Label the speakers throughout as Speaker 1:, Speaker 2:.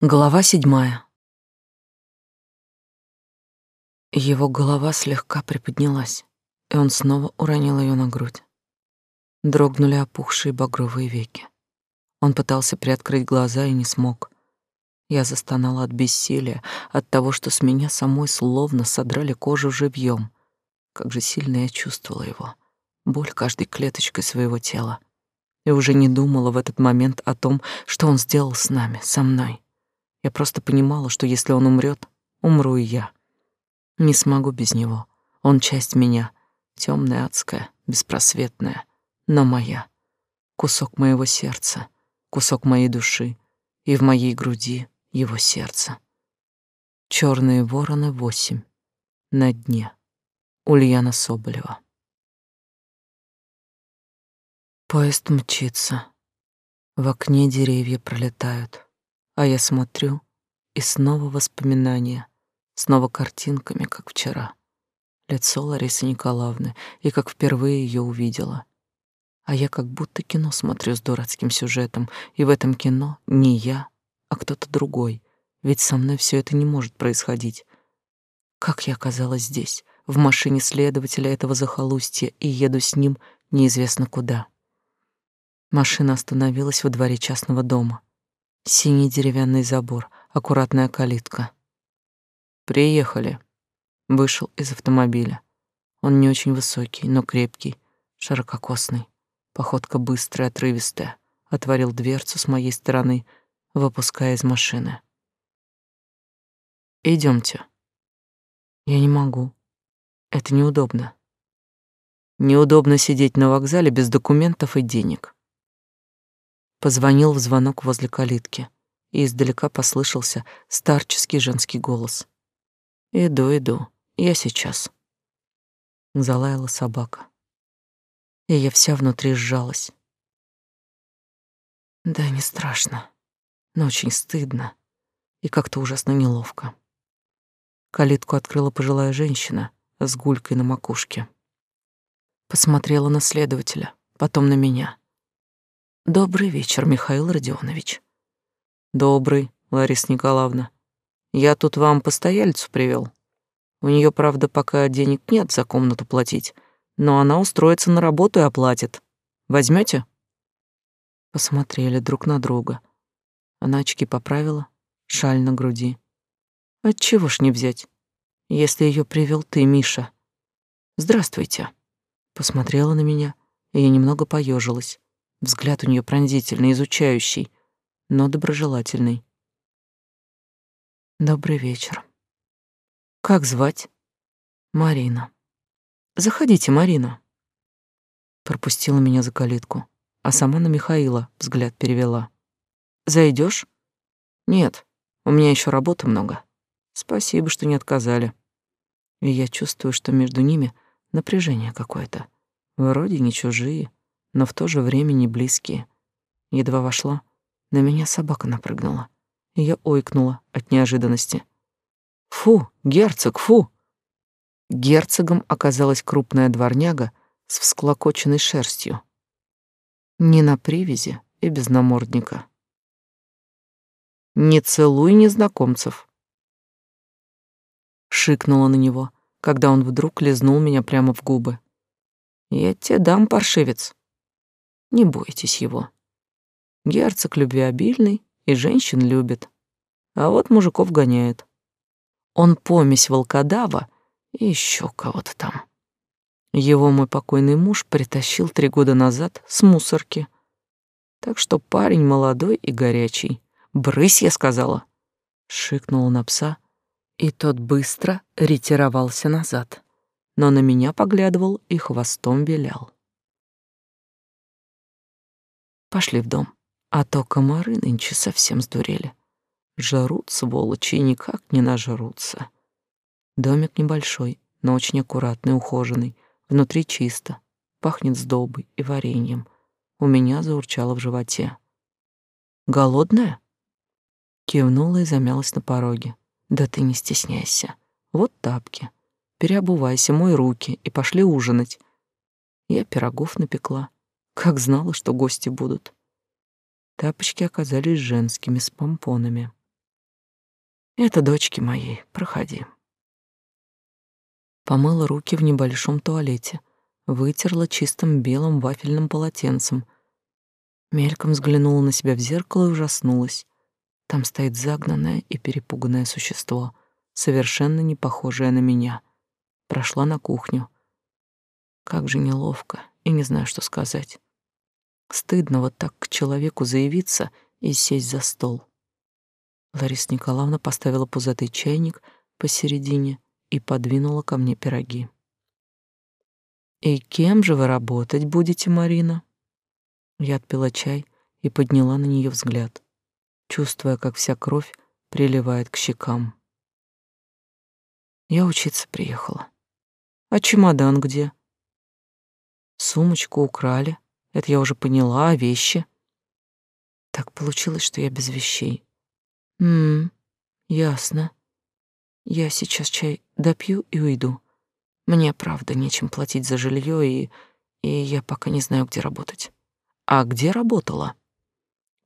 Speaker 1: Глава седьмая. Его голова слегка приподнялась, и он снова уронил ее на грудь. Дрогнули опухшие багровые веки. Он пытался приоткрыть глаза и не смог. Я застонала от бессилия, от того, что с меня самой словно содрали кожу живьем. Как же сильно я чувствовала его, боль каждой клеточкой своего тела. И уже не думала в этот момент о том, что он сделал с нами, со мной. Я просто понимала, что если он умрет, умру и я. Не смогу без него. Он часть меня, темная, адская, беспросветная, но моя. Кусок моего сердца, кусок моей души, и в моей груди его сердце. Черные вороны восемь. На дне. Ульяна Соболева. Поезд мчится. В окне деревья пролетают. А я смотрю, и снова воспоминания, снова картинками, как вчера. Лицо Ларисы Николаевны, и как впервые ее увидела. А я как будто кино смотрю с дурацким сюжетом, и в этом кино не я, а кто-то другой, ведь со мной все это не может происходить. Как я оказалась здесь, в машине следователя этого захолустья, и еду с ним неизвестно куда. Машина остановилась во дворе частного дома. Синий деревянный забор, аккуратная калитка. Приехали. Вышел из автомобиля. Он не очень высокий, но крепкий, ширококосный. Походка быстрая, отрывистая. Отворил дверцу с моей стороны, выпуская из машины. Идемте. Я не могу. Это неудобно. Неудобно сидеть на вокзале без документов и денег. Позвонил в звонок возле калитки, и издалека послышался старческий женский голос. «Иду, иду, я сейчас». Залаяла собака, и я вся внутри сжалась. Да, не страшно, но очень стыдно и как-то ужасно неловко. Калитку открыла пожилая женщина с гулькой на макушке. Посмотрела на следователя, потом на меня. Добрый вечер, Михаил Родионович. Добрый, Лариса Николаевна. Я тут вам постояльцу привел. У нее, правда, пока денег нет за комнату платить, но она устроится на работу и оплатит. Возьмете? Посмотрели друг на друга. Она очки поправила, шаль на груди. Отчего ж не взять, если ее привел ты, Миша? Здравствуйте. Посмотрела на меня, и я немного поежилась. Взгляд у нее пронзительный, изучающий, но доброжелательный. Добрый вечер. Как звать? Марина. Заходите, Марина. Пропустила меня за калитку, а сама на Михаила взгляд перевела. Зайдешь? Нет, у меня еще работы много. Спасибо, что не отказали. И я чувствую, что между ними напряжение какое-то. Вроде не чужие, но в то же время не близкие. Едва вошла, на меня собака напрыгнула, и я ойкнула от неожиданности. «Фу, герцог, фу!» Герцогом оказалась крупная дворняга с всклокоченной шерстью. Не на привязи и без намордника. «Не целуй незнакомцев!» Шикнула на него, когда он вдруг лизнул меня прямо в губы. «Я тебе дам, паршивец!» Не бойтесь его. Герцог любвеобильный и женщин любит, а вот мужиков гоняет. Он помесь волкодава и еще кого-то там. Его мой покойный муж притащил три года назад с мусорки. Так что парень молодой и горячий. «Брысь!» — я сказала. Шикнула на пса, и тот быстро ретировался назад, но на меня поглядывал и хвостом вилял. Пошли в дом, а то комары нынче совсем сдурели. Жарут, сволочи, и никак не нажрутся. Домик небольшой, но очень аккуратный, ухоженный. Внутри чисто, пахнет сдобой и вареньем. У меня заурчало в животе. «Голодная?» Кивнула и замялась на пороге. «Да ты не стесняйся. Вот тапки. Переобувайся, мой руки и пошли ужинать». Я пирогов напекла как знала, что гости будут. Тапочки оказались женскими, с помпонами. Это дочки моей, проходи. Помыла руки в небольшом туалете, вытерла чистым белым вафельным полотенцем. Мельком взглянула на себя в зеркало и ужаснулась. Там стоит загнанное и перепуганное существо, совершенно не похожее на меня. Прошла на кухню. Как же неловко, и не знаю, что сказать. Стыдно вот так к человеку заявиться и сесть за стол. Лариса Николаевна поставила пузатый чайник посередине и подвинула ко мне пироги. «И кем же вы работать будете, Марина?» Я отпила чай и подняла на нее взгляд, чувствуя, как вся кровь приливает к щекам. Я учиться приехала. А чемодан где? Сумочку украли. Это я уже поняла, вещи? Так получилось, что я без вещей. М, ясно. Я сейчас чай допью и уйду. Мне, правда, нечем платить за жилье, и... и я пока не знаю, где работать. А где работала?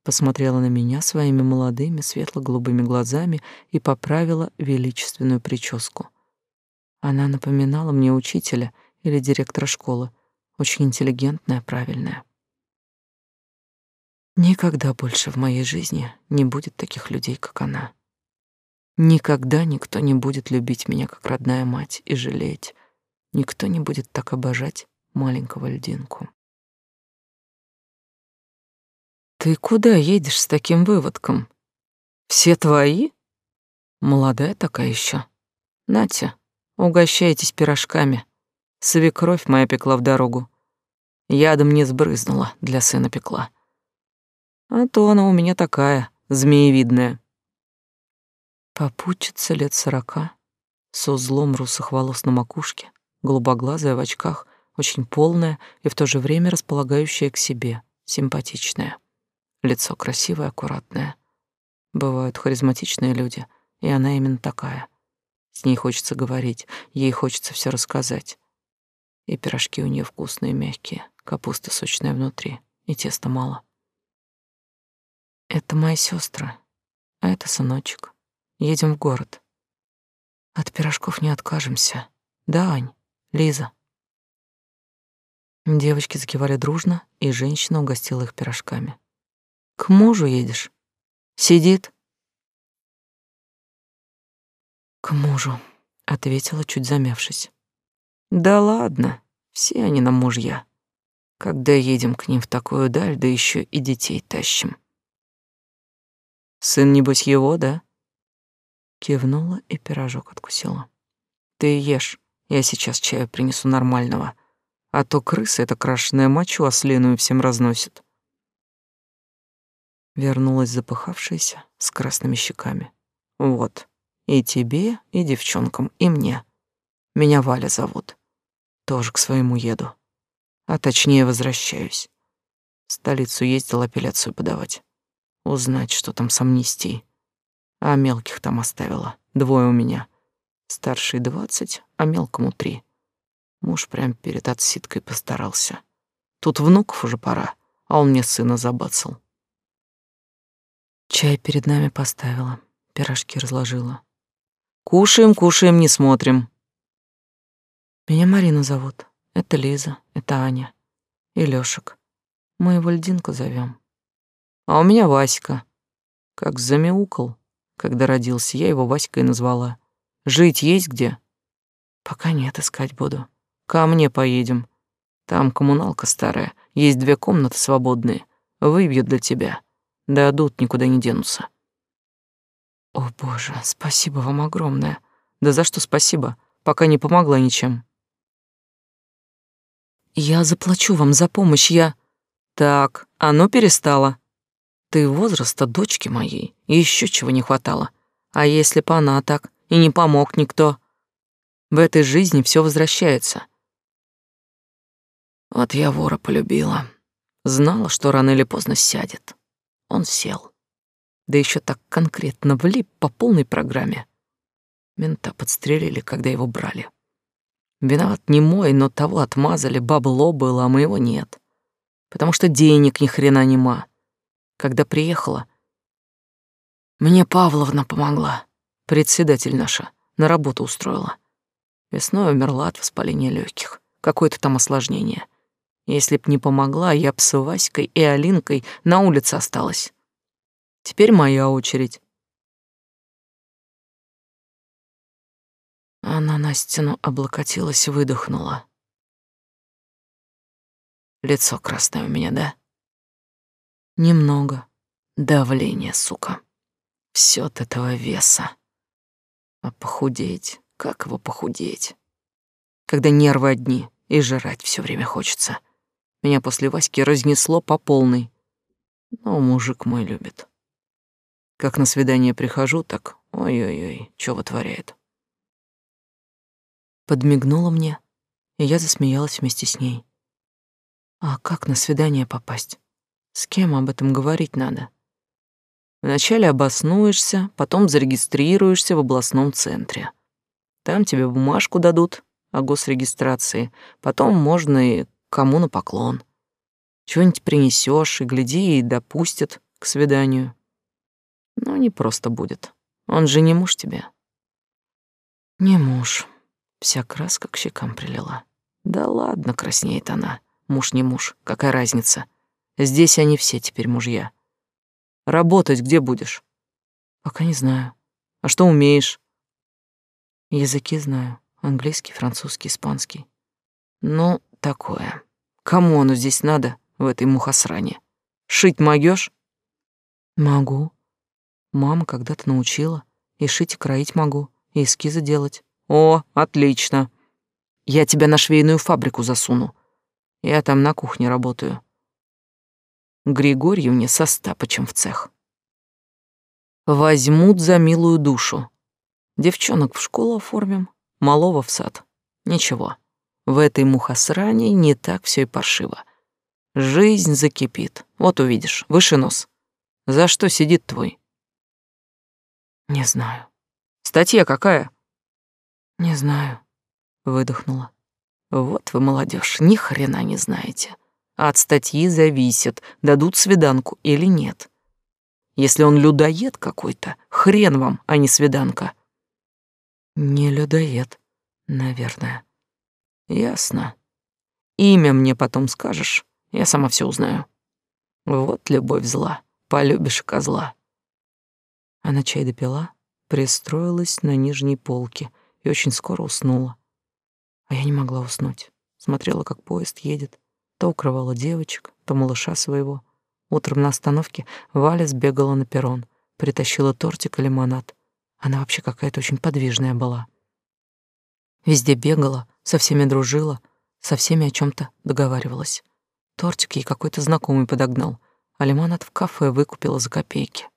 Speaker 1: Посмотрела на меня своими молодыми светло-голубыми глазами и поправила величественную прическу. Она напоминала мне учителя или директора школы, очень интеллигентная, правильная. Никогда больше в моей жизни не будет таких людей, как она. Никогда никто не будет любить меня как родная мать и жалеть. Никто не будет так обожать маленького льдинку. Ты куда едешь с таким выводком? Все твои? Молодая такая еще. Натя, угощайтесь пирожками. Свекровь моя пекла в дорогу. Ядом не сбрызнула, для сына пекла. А то она у меня такая, змеевидная. Попутчица лет сорока, с узлом русых волос на макушке, голубоглазая в очках, очень полная и в то же время располагающая к себе, симпатичная. Лицо красивое, аккуратное. Бывают харизматичные люди, и она именно такая. С ней хочется говорить, ей хочется все рассказать. И пирожки у нее вкусные, мягкие, капуста сочная внутри, и теста мало. Это мои сестры, а это сыночек. Едем в город. От пирожков не откажемся. Да, Ань, Лиза. Девочки закивали дружно, и женщина угостила их пирожками. К мужу едешь? Сидит? К мужу, ответила, чуть замявшись. Да ладно, все они нам мужья. Когда едем к ним в такую даль, да еще и детей тащим. Сын, небось, его, да? Кивнула и пирожок откусила. Ты ешь, я сейчас чаю принесу нормального, а то крыса эта крашеная мочу ослиную всем разносит. Вернулась запыхавшаяся, с красными щеками. Вот, и тебе, и девчонкам, и мне. Меня Валя зовут. Тоже к своему еду. А точнее возвращаюсь. В столицу ездил апелляцию подавать узнать, что там с амнистией. А мелких там оставила. Двое у меня. Старший двадцать, а мелкому три. Муж прям перед отсидкой постарался. Тут внуков уже пора, а он мне сына забацал. Чай перед нами поставила, пирожки разложила. Кушаем, кушаем, не смотрим. Меня Марина зовут. Это Лиза, это Аня. И Лёшек. Мы его Льдинку зовем. А у меня Васька. Как замяукал, когда родился, я его Васькой назвала. Жить есть где? Пока нет, искать буду. Ко мне поедем. Там коммуналка старая, есть две комнаты свободные. Выбьют для тебя. Дадут, никуда не денутся. О, боже, спасибо вам огромное. Да за что спасибо, пока не помогла ничем. Я заплачу вам за помощь, я... Так, оно перестало. Ты возраста дочки моей, еще чего не хватало. А если бы она так, и не помог никто? В этой жизни все возвращается. Вот я вора полюбила. Знала, что рано или поздно сядет. Он сел. Да еще так конкретно влип по полной программе. Мента подстрелили, когда его брали. Виноват не мой, но того отмазали, бабло было, а моего нет. Потому что денег ни хрена нема когда приехала. Мне Павловна помогла. Председатель наша на работу устроила. Весной умерла от воспаления легких. Какое-то там осложнение. Если б не помогла, я б с Васькой и Алинкой на улице осталась. Теперь моя очередь. Она на стену облокотилась и выдохнула. Лицо красное у меня, да? Немного. Давление, сука. Всё от этого веса. А похудеть? Как его похудеть? Когда нервы одни и жрать все время хочется. Меня после Васьки разнесло по полной. Но мужик мой любит. Как на свидание прихожу, так ой-ой-ой, что вытворяет. Подмигнула мне, и я засмеялась вместе с ней. А как на свидание попасть? С кем об этом говорить надо? Вначале обоснуешься, потом зарегистрируешься в областном центре. Там тебе бумажку дадут о госрегистрации, потом можно и кому на поклон. Чего-нибудь принесешь и гляди, и допустят к свиданию. Но не просто будет. Он же не муж тебе. Не муж. Вся краска к щекам прилила. Да ладно, краснеет она. Муж не муж, какая разница? Здесь они все теперь мужья. Работать где будешь? Пока не знаю. А что умеешь? Языки знаю. Английский, французский, испанский. Ну, такое. Кому оно здесь надо, в этой мухосране? Шить могёшь? Могу. Мама когда-то научила. И шить, и кроить могу, и эскизы делать. О, отлично. Я тебя на швейную фабрику засуну. Я там на кухне работаю. Григорьевне со Стапычем в цех. Возьмут за милую душу. Девчонок в школу оформим, малого в сад. Ничего, в этой мухосране не так все и паршиво. Жизнь закипит. Вот увидишь, выше нос. За что сидит твой? Не знаю. Статья какая? Не знаю, выдохнула. Вот вы, молодежь, ни хрена не знаете. От статьи зависит, дадут свиданку или нет. Если он людоед какой-то, хрен вам, а не свиданка. Не людоед, наверное. Ясно. Имя мне потом скажешь, я сама все узнаю. Вот любовь зла, полюбишь козла. Она чай допила, пристроилась на нижней полке и очень скоро уснула. А я не могла уснуть. Смотрела, как поезд едет, то укрывала девочек, то малыша своего. Утром на остановке Валя сбегала на перрон, притащила тортик и лимонад. Она вообще какая-то очень подвижная была. Везде бегала, со всеми дружила, со всеми о чем то договаривалась. Тортик ей какой-то знакомый подогнал, а лимонад в кафе выкупила за копейки.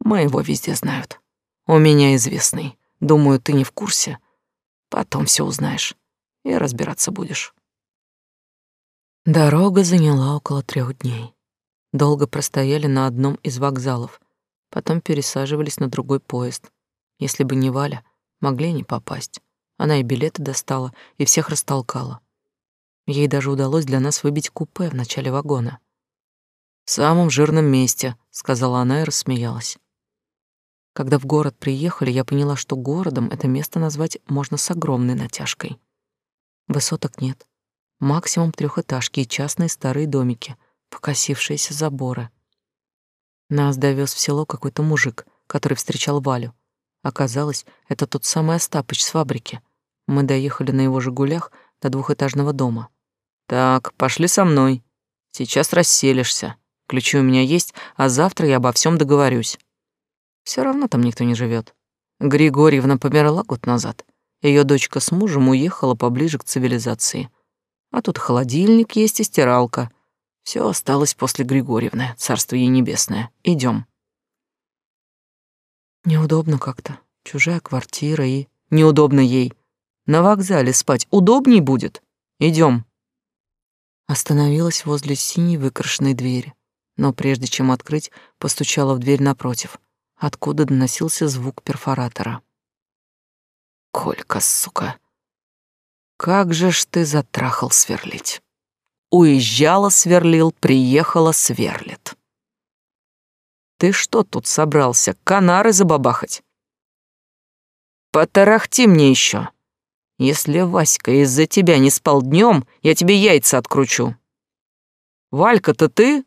Speaker 1: Моего везде знают. У меня известный. Думаю, ты не в курсе. Потом все узнаешь и разбираться будешь. Дорога заняла около трех дней. Долго простояли на одном из вокзалов, потом пересаживались на другой поезд. Если бы не Валя, могли не попасть. Она и билеты достала, и всех растолкала. Ей даже удалось для нас выбить купе в начале вагона. «В самом жирном месте», — сказала она и рассмеялась. Когда в город приехали, я поняла, что городом это место назвать можно с огромной натяжкой. Высоток нет, максимум трехэтажки и частные старые домики, покосившиеся заборы. Нас довез в село какой-то мужик, который встречал Валю. Оказалось, это тот самый Остапыч с фабрики. Мы доехали на его «Жигулях» до двухэтажного дома. «Так, пошли со мной. Сейчас расселишься. Ключи у меня есть, а завтра я обо всем договорюсь». Все равно там никто не живет. Григорьевна померла год назад. Ее дочка с мужем уехала поближе к цивилизации. А тут холодильник есть и стиралка. Все осталось после Григорьевны, царство ей небесное. Идем. Неудобно как-то. Чужая квартира и... Неудобно ей. На вокзале спать удобней будет. Идем. Остановилась возле синей выкрашенной двери, но прежде чем открыть, постучала в дверь напротив, откуда доносился звук перфоратора. Колька, сука, как же ж ты затрахал сверлить. Уезжала, сверлил, приехала, сверлит. Ты что тут собрался, канары забабахать? Потарахти мне еще. Если Васька из-за тебя не спал днем, я тебе яйца откручу. Валька-то ты?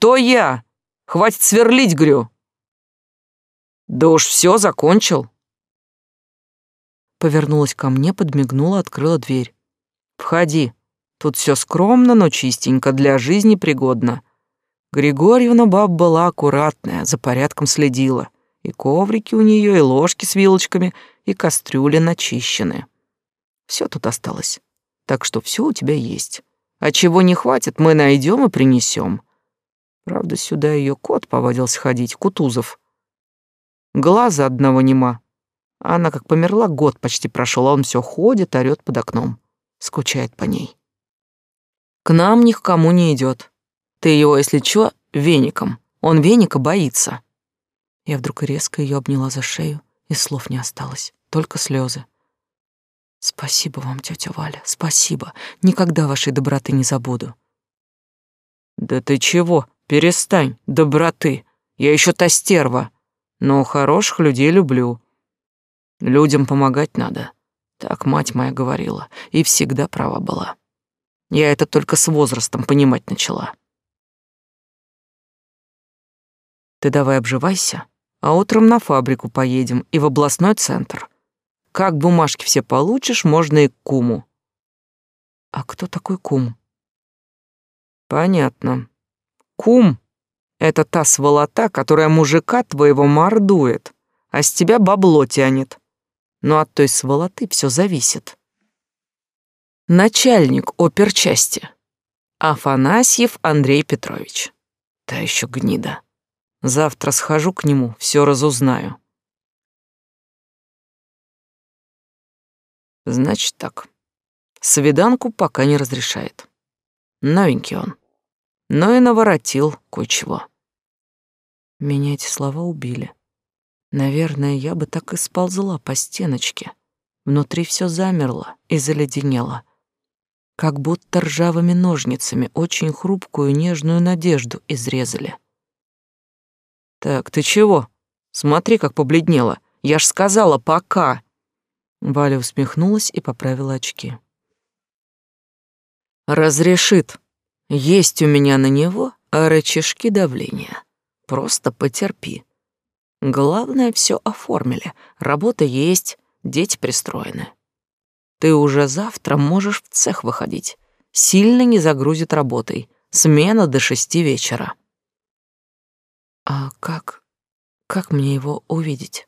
Speaker 1: То я. Хватит сверлить, грю. Да уж все, закончил. Повернулась ко мне, подмигнула, открыла дверь. Входи. Тут все скромно, но чистенько, для жизни пригодно. Григорьевна баб была аккуратная, за порядком следила. И коврики у нее, и ложки с вилочками, и кастрюли начищены. Все тут осталось. Так что все у тебя есть. А чего не хватит, мы найдем и принесем. Правда, сюда ее кот повадился ходить, Кутузов. Глаза одного нема. Она как померла, год почти прошел, а он все ходит, орёт под окном. Скучает по ней. К нам ни к кому не идет. Ты его, если чё, веником. Он веника боится. Я вдруг резко ее обняла за шею, и слов не осталось, только слезы. Спасибо вам, тетя Валя, спасибо. Никогда вашей доброты не забуду. Да ты чего? Перестань, доброты. Я еще та стерва. Но хороших людей люблю. Людям помогать надо. Так мать моя говорила, и всегда права была. Я это только с возрастом понимать начала. Ты давай обживайся, а утром на фабрику поедем и в областной центр. Как бумажки все получишь, можно и к куму. А кто такой кум? Понятно. Кум — это та сволота, которая мужика твоего мордует, а с тебя бабло тянет. Но от той сволоты все зависит. Начальник оперчасти. Афанасьев Андрей Петрович. Та еще гнида. Завтра схожу к нему, все разузнаю. Значит так. Свиданку пока не разрешает. Новенький он. Но и наворотил кое-чего. Меня эти слова убили. Наверное, я бы так и сползла по стеночке. Внутри все замерло и заледенело. Как будто ржавыми ножницами очень хрупкую нежную надежду изрезали. «Так, ты чего? Смотри, как побледнела. Я ж сказала, пока!» Валя усмехнулась и поправила очки. «Разрешит. Есть у меня на него рычажки давления. Просто потерпи. Главное, все оформили. Работа есть, дети пристроены. Ты уже завтра можешь в цех выходить. Сильно не загрузит работой. Смена до шести вечера». «А как... как мне его увидеть?»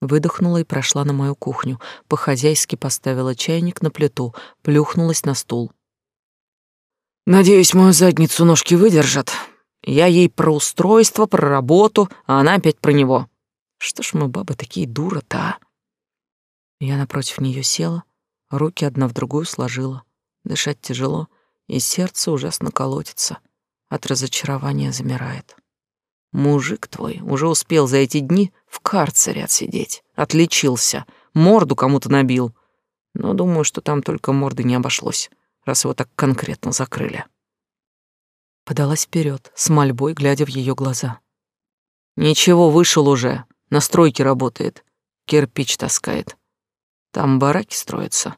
Speaker 1: Выдохнула и прошла на мою кухню, по-хозяйски поставила чайник на плиту, плюхнулась на стул. «Надеюсь, мою задницу ножки выдержат. Я ей про устройство, про работу, а она опять про него. Что ж мы, бабы, такие дура-то, а?» Я напротив нее села, руки одна в другую сложила. Дышать тяжело, и сердце ужасно колотится. От разочарования замирает. Мужик твой уже успел за эти дни в карцере отсидеть. Отличился. Морду кому-то набил. Но думаю, что там только морды не обошлось, раз его так конкретно закрыли. Подалась вперед, с мольбой глядя в ее глаза. Ничего, вышел уже. На стройке работает. Кирпич таскает. Там бараки строятся.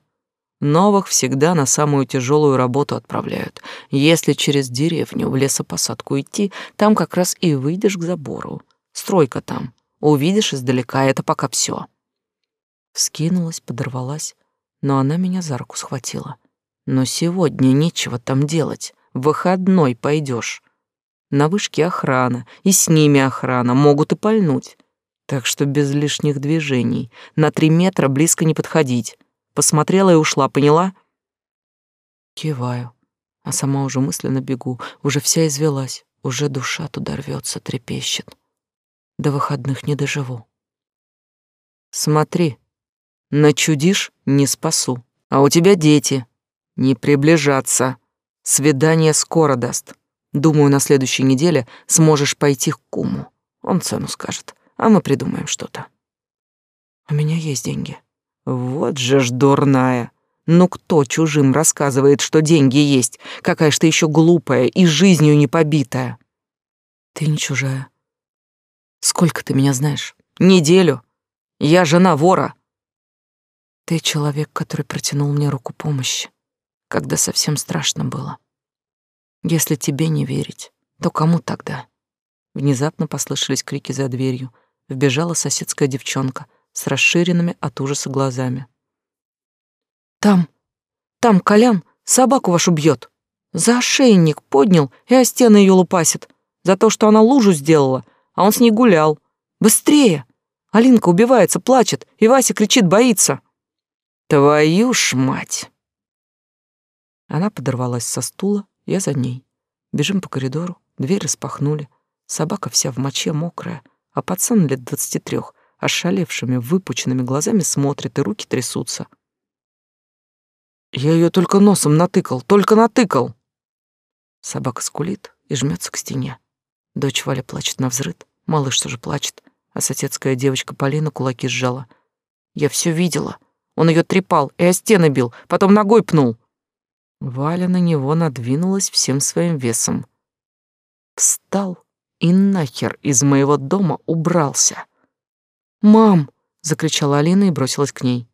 Speaker 1: Новых всегда на самую тяжелую работу отправляют. Если через деревню в лесопосадку идти, там как раз и выйдешь к забору. Стройка там. Увидишь издалека, это пока все. Скинулась, подорвалась, но она меня за руку схватила. Но сегодня нечего там делать. В выходной пойдешь. На вышке охрана, и с ними охрана, могут и пальнуть. Так что без лишних движений. На три метра близко не подходить посмотрела и ушла, поняла? Киваю, а сама уже мысленно бегу, уже вся извелась, уже душа туда рвется, трепещет. До выходных не доживу. Смотри, начудишь — не спасу. А у тебя дети. Не приближаться. Свидание скоро даст. Думаю, на следующей неделе сможешь пойти к куму. Он цену скажет, а мы придумаем что-то. У меня есть деньги. Вот же ж дурная. Ну кто чужим рассказывает, что деньги есть? Какая ж ты еще глупая и жизнью не побитая. Ты не чужая. Сколько ты меня знаешь? Неделю. Я жена вора. Ты человек, который протянул мне руку помощи, когда совсем страшно было. Если тебе не верить, то кому тогда? Внезапно послышались крики за дверью. Вбежала соседская девчонка с расширенными от ужаса глазами. Там, там Колян собаку вашу бьет. За ошейник поднял и о стены ее лупасит. За то, что она лужу сделала, а он с ней гулял. Быстрее! Алинка убивается, плачет, и Вася кричит, боится. Твою ж мать! Она подорвалась со стула, я за ней. Бежим по коридору, дверь распахнули. Собака вся в моче мокрая, а пацан лет двадцати трех, ошалевшими, выпученными глазами смотрит, и руки трясутся. Я ее только носом натыкал, только натыкал. Собака скулит и жмется к стене. Дочь Валя плачет на взрыд, малыш тоже плачет, а соседская девочка Полина кулаки сжала. Я все видела. Он ее трепал и о стены бил, потом ногой пнул. Валя на него надвинулась всем своим весом. Встал и нахер из моего дома убрался. «Мам!» — закричала Алина и бросилась к ней.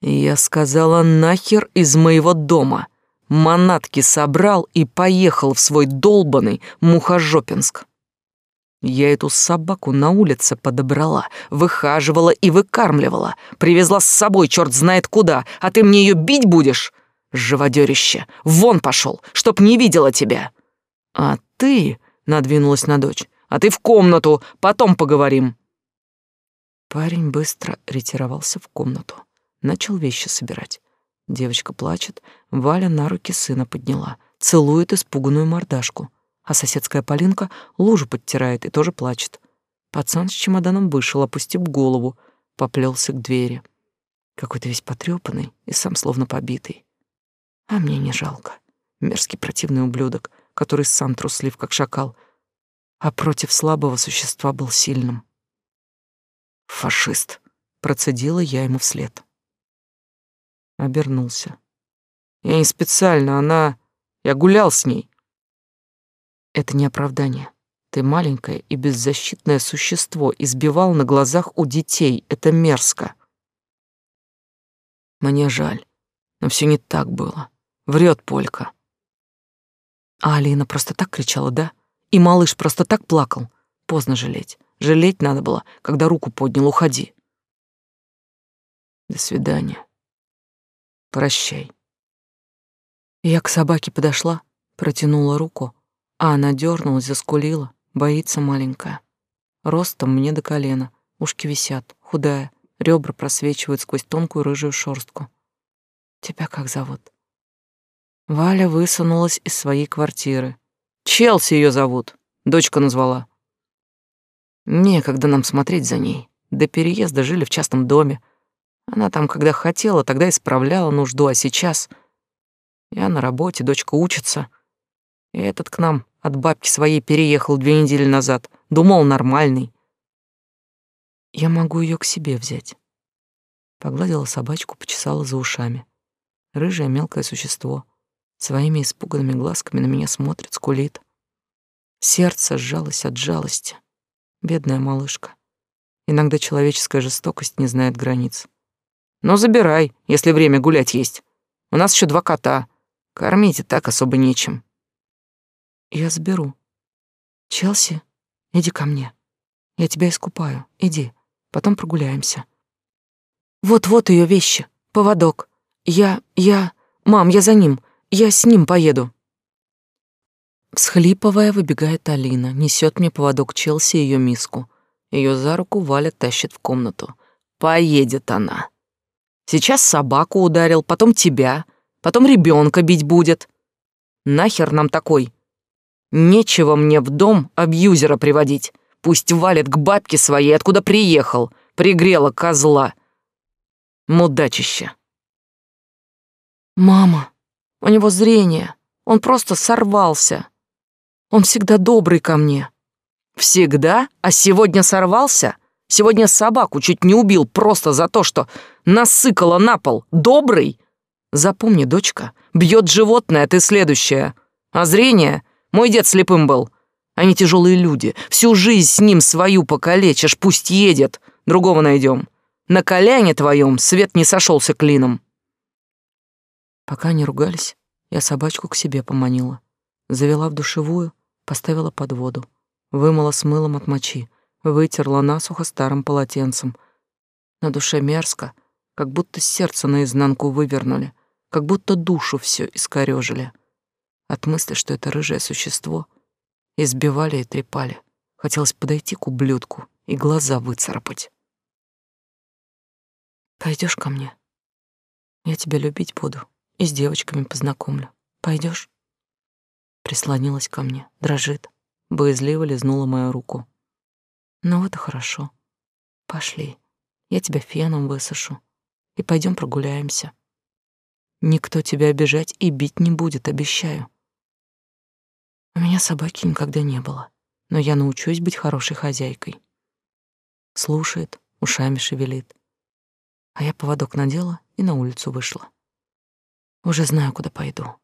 Speaker 1: Я сказала нахер из моего дома. Манатки собрал и поехал в свой долбанный Мухожопинск. Я эту собаку на улице подобрала, выхаживала и выкармливала, привезла с собой черт знает куда, а ты мне ее бить будешь? Живодерище, вон пошел, чтоб не видела тебя. А ты, надвинулась на дочь, а ты в комнату, потом поговорим. Парень быстро ретировался в комнату. Начал вещи собирать. Девочка плачет, Валя на руки сына подняла, целует испуганную мордашку, а соседская Полинка лужу подтирает и тоже плачет. Пацан с чемоданом вышел, опустив голову, поплелся к двери. Какой-то весь потрепанный и сам словно побитый. А мне не жалко. Мерзкий противный ублюдок, который сам труслив, как шакал, а против слабого существа был сильным. «Фашист», — процедила я ему вслед. Обернулся. Я не специально, она... Я гулял с ней. Это не оправдание. Ты маленькое и беззащитное существо избивал на глазах у детей. Это мерзко. Мне жаль, но все не так было. Врет Полька. А Алина просто так кричала, да? И малыш просто так плакал. Поздно жалеть. Жалеть надо было, когда руку поднял, уходи. До свидания. Прощай. Я к собаке подошла, протянула руку, а она дернулась, заскулила, боится маленькая. Ростом мне до колена, ушки висят, худая, ребра просвечивают сквозь тонкую рыжую шерстку. Тебя как зовут? Валя высунулась из своей квартиры. Челси ее зовут, дочка назвала. Некогда нам смотреть за ней. До переезда жили в частном доме, она там, когда хотела, тогда исправляла нужду, а сейчас... Я на работе, дочка учится. И этот к нам от бабки своей переехал две недели назад. Думал, нормальный. Я могу ее к себе взять. Погладила собачку, почесала за ушами. Рыжее мелкое существо. Своими испуганными глазками на меня смотрит, скулит. Сердце сжалось от жалости. Бедная малышка. Иногда человеческая жестокость не знает границ. Но забирай, если время гулять есть. У нас еще два кота. Кормить и так особо нечем. Я заберу. Челси, иди ко мне. Я тебя искупаю. Иди. Потом прогуляемся. Вот-вот ее вещи. Поводок. Я... я... Мам, я за ним. Я с ним поеду. Всхлипывая, выбегает Алина, несет мне поводок Челси и ее миску. Ее за руку Валя тащит в комнату. Поедет она. Сейчас собаку ударил, потом тебя, потом ребенка бить будет. Нахер нам такой? Нечего мне в дом абьюзера приводить. Пусть валит к бабке своей, откуда приехал. Пригрела козла. Мудачище. Мама, у него зрение. Он просто сорвался. Он всегда добрый ко мне. Всегда? А сегодня сорвался? Сегодня собаку чуть не убил просто за то, что насыкала на пол. Добрый? Запомни, дочка, бьет животное, ты следующая. А зрение? Мой дед слепым был. Они тяжелые люди. Всю жизнь с ним свою покалечишь, пусть едет. другого найдем. На коляне твоем свет не сошелся клином. Пока не ругались, я собачку к себе поманила. Завела в душевую, поставила под воду. Вымыла с мылом от мочи, вытерла насухо старым полотенцем. На душе мерзко, как будто сердце наизнанку вывернули, как будто душу все искорёжили. От мысли, что это рыжее существо, избивали и трепали. Хотелось подойти к ублюдку и глаза выцарапать. Пойдешь ко мне? Я тебя любить буду и с девочками познакомлю. Пойдешь? Прислонилась ко мне, дрожит, боязливо лизнула мою руку. Ну вот и хорошо. Пошли. Я тебя феном высушу. И пойдем прогуляемся. Никто тебя обижать и бить не будет, обещаю. У меня собаки никогда не было, но я научусь быть хорошей хозяйкой. Слушает, ушами шевелит. А я поводок надела и на улицу вышла. Уже знаю, куда пойду.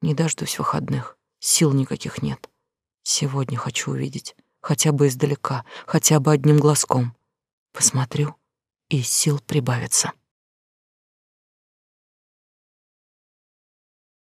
Speaker 1: Не дождусь выходных, сил никаких нет. Сегодня хочу увидеть, хотя бы издалека, хотя бы одним глазком. Посмотрю, и сил прибавится.